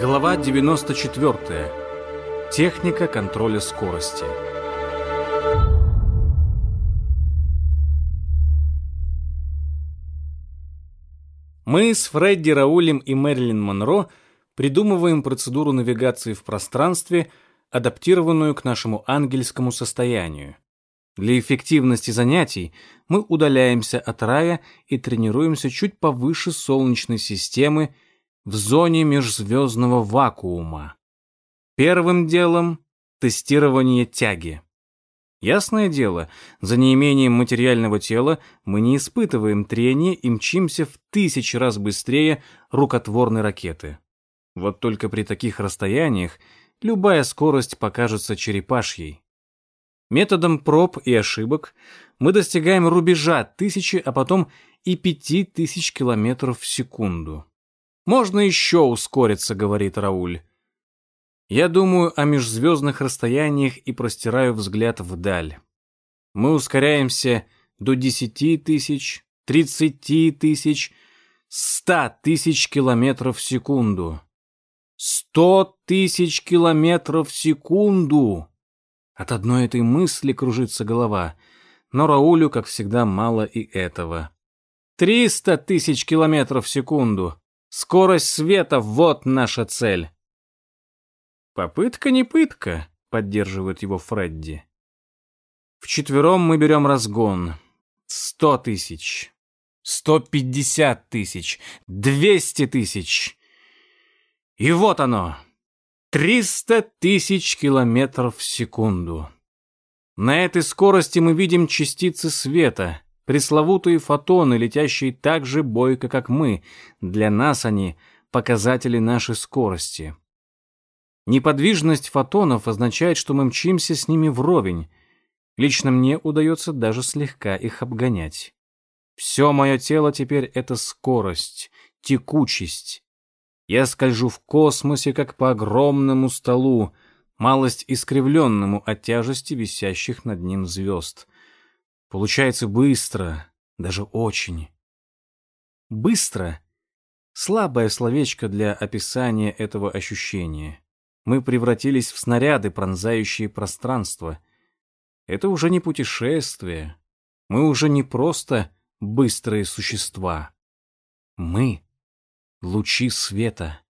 Глава 94. Техника контроля скорости. Мы с Фредди Раулем и Мэрилин Монро придумываем процедуру навигации в пространстве, адаптированную к нашему ангельскому состоянию. Для эффективности занятий мы удаляемся от рая и тренируемся чуть повыше Солнечной системы в зоне межзвездного вакуума. Первым делом – тестирование тяги. Ясное дело, за неимением материального тела мы не испытываем трения и мчимся в тысячи раз быстрее рукотворной ракеты. Вот только при таких расстояниях любая скорость покажется черепашьей. Методом проб и ошибок мы достигаем рубежа тысячи, а потом и пяти тысяч километров в секунду. «Можно еще ускориться», — говорит Рауль. Я думаю о межзвездных расстояниях и простираю взгляд вдаль. Мы ускоряемся до десяти тысяч, тридцати тысяч, ста тысяч километров в секунду. Сто тысяч километров в секунду! От одной этой мысли кружится голова, но Раулю, как всегда, мало и этого. Триста тысяч километров в секунду! Скорость света — вот наша цель. Попытка не пытка, поддерживает его Фредди. Вчетвером мы берем разгон. Сто тысяч. Сто пятьдесят тысяч. Двести тысяч. И вот оно. Триста тысяч километров в секунду. На этой скорости мы видим частицы света, пресловутые фотоны, летящие так же бойко, как мы. Для нас они — показатели нашей скорости. Неподвижность фотонов означает, что мы мчимся с ними вровень. Лично мне удается даже слегка их обгонять. Все мое тело теперь — это скорость, текучесть. Я скольжу в космосе, как по огромному столу, малость искривленному от тяжести висящих над ним звезд. Получается быстро, даже очень. Быстро — слабое словечко для описания этого ощущения. Мы превратились в снаряды, пронзающие пространство. Это уже не путешествие. Мы уже не просто быстрые существа. Мы — лучи света.